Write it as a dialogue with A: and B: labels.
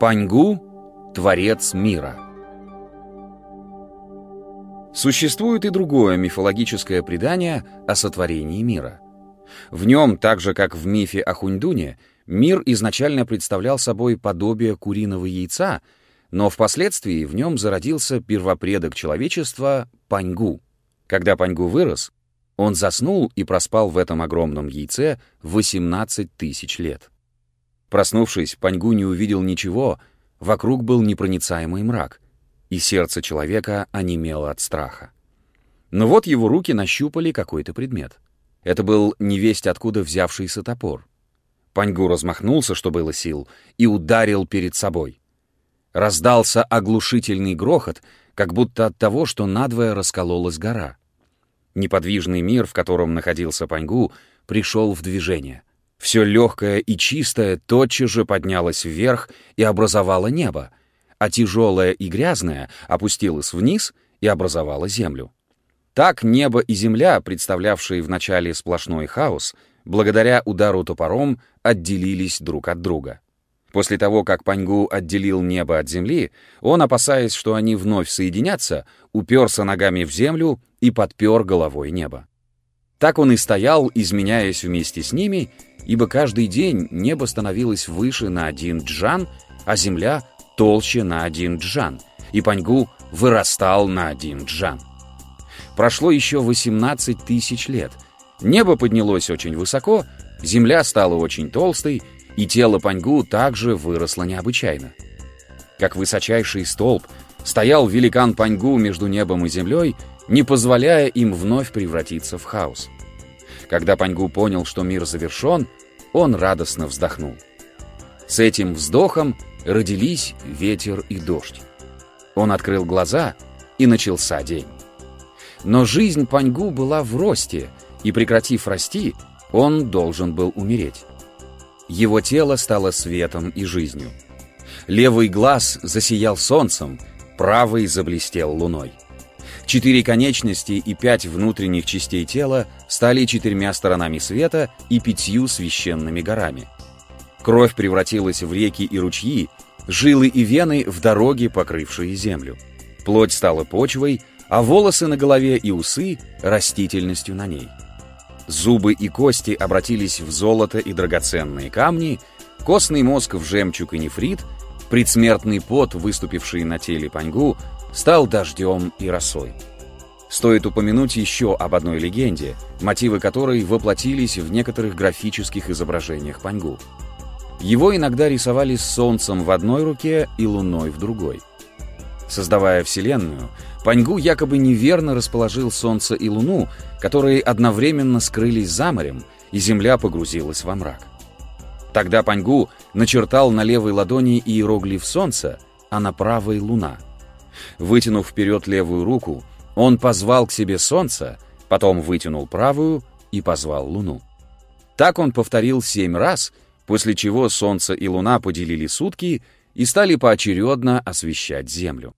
A: Паньгу – творец мира. Существует и другое мифологическое предание о сотворении мира. В нем, так же как в мифе о Хуньдуне, мир изначально представлял собой подобие куриного яйца, но впоследствии в нем зародился первопредок человечества Паньгу. Когда Паньгу вырос, он заснул и проспал в этом огромном яйце 18 тысяч лет. Проснувшись, Паньгу не увидел ничего, вокруг был непроницаемый мрак, и сердце человека онемело от страха. Но вот его руки нащупали какой-то предмет. Это был невесть откуда взявшийся топор. Паньгу размахнулся, что было сил, и ударил перед собой. Раздался оглушительный грохот, как будто от того, что надвое раскололась гора. Неподвижный мир, в котором находился Паньгу, пришел в движение — все легкое и чистое тотчас же поднялось вверх и образовало небо, а тяжелое и грязное опустилось вниз и образовало землю. Так небо и земля, представлявшие вначале сплошной хаос, благодаря удару топором отделились друг от друга. После того, как Паньгу отделил небо от земли, он, опасаясь, что они вновь соединятся, уперся ногами в землю и подпер головой небо. Так он и стоял, изменяясь вместе с ними, ибо каждый день небо становилось выше на один джан, а земля толще на один джан, и Паньгу вырастал на один джан. Прошло еще 18 тысяч лет. Небо поднялось очень высоко, земля стала очень толстой, и тело Паньгу также выросло необычайно. Как высочайший столб стоял великан Паньгу между небом и землей, не позволяя им вновь превратиться в хаос. Когда Паньгу понял, что мир завершен, он радостно вздохнул. С этим вздохом родились ветер и дождь. Он открыл глаза, и начался день. Но жизнь Паньгу была в росте, и, прекратив расти, он должен был умереть. Его тело стало светом и жизнью. Левый глаз засиял солнцем, правый заблестел луной. Четыре конечности и пять внутренних частей тела стали четырьмя сторонами света и пятью священными горами. Кровь превратилась в реки и ручьи, жилы и вены в дороги, покрывшие землю. Плоть стала почвой, а волосы на голове и усы — растительностью на ней. Зубы и кости обратились в золото и драгоценные камни, костный мозг в жемчуг и нефрит, предсмертный пот, выступивший на теле Паньгу, стал дождем и росой. Стоит упомянуть еще об одной легенде, мотивы которой воплотились в некоторых графических изображениях Паньгу. Его иногда рисовали с солнцем в одной руке и луной в другой. Создавая Вселенную, Паньгу якобы неверно расположил солнце и луну, которые одновременно скрылись за морем, и Земля погрузилась во мрак. Тогда Паньгу начертал на левой ладони иероглиф солнца, а на правой — луна — Вытянув вперед левую руку, он позвал к себе солнце, потом вытянул правую и позвал луну. Так он повторил семь раз, после чего солнце и луна поделили сутки и стали поочередно освещать землю.